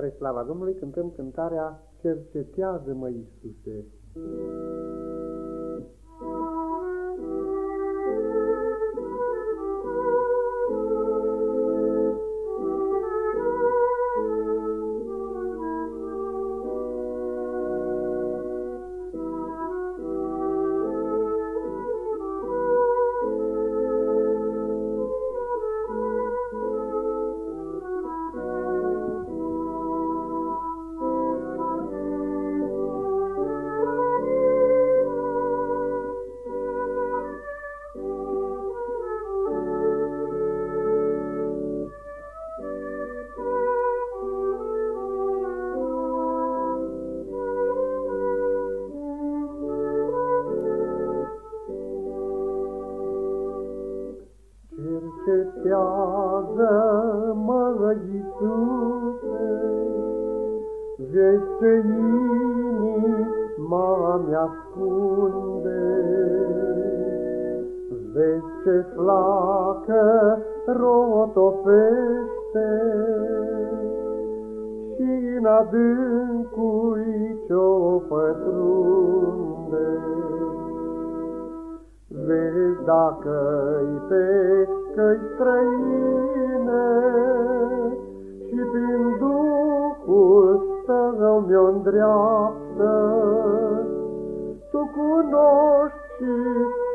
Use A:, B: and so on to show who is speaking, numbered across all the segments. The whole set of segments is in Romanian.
A: Spre slava Domnului cântăm cântarea Cercetează-mă, Iisuse.
B: Cercetează-mă, Iisuse, Vezi ce inima mi-ascunde, Vezi ce flacă rotopește, Și în adâncui ce-o pătrunde. Vezi dacă-i pe căi străine și prin Duhul tău mi-o îndreaptă. Tu cunoști și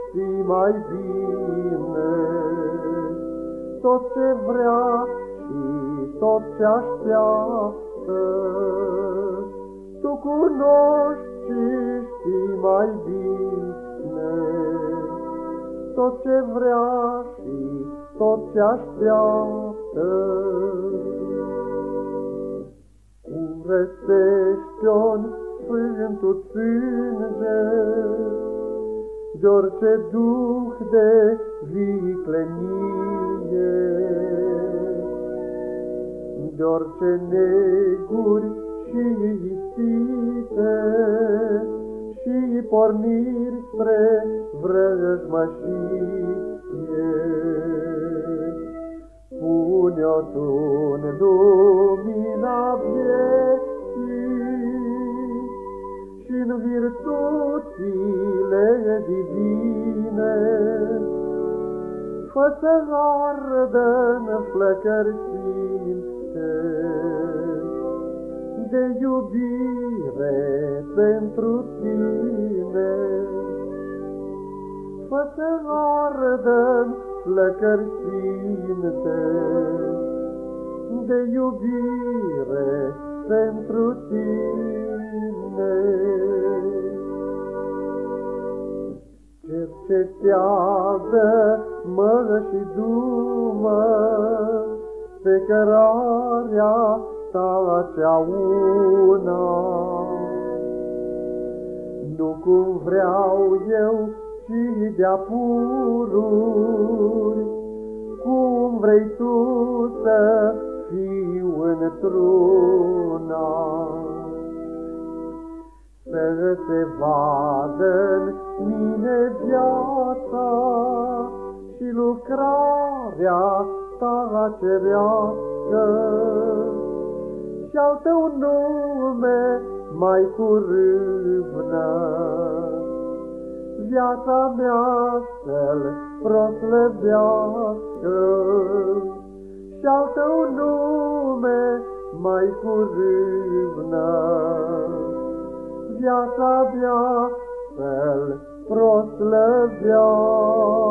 B: știi mai bine tot ce vrea și tot ce așteaptă. Tu cunoști și știi mai bine tot ce vrea și tot ce așteaptă. Curățește-o-n Sfântul Sânge, de orice duh de viclenie, de orice neguri și ispite, și porniri spre vrăjmășie. Pune-o tu în lumina vieții și-n virtuțile divine, fă să ardă-n flăcări sfinte de iubire pentru tine. Fă să ardă flăcări sfinte de iubire pentru tine. Cercetează-mă și dumă pe cărarea ta cea una. Nu cum vreau eu, ci de-a pururi, cum vrei tu să fiu într-una. Să se vadă în mine viața și lucrarea ta cerească, și al tău nume mai curâvnă. Viața mea să-l proslăvească și al tău nume mai curâvnă. Viața mea să-l proslăvească.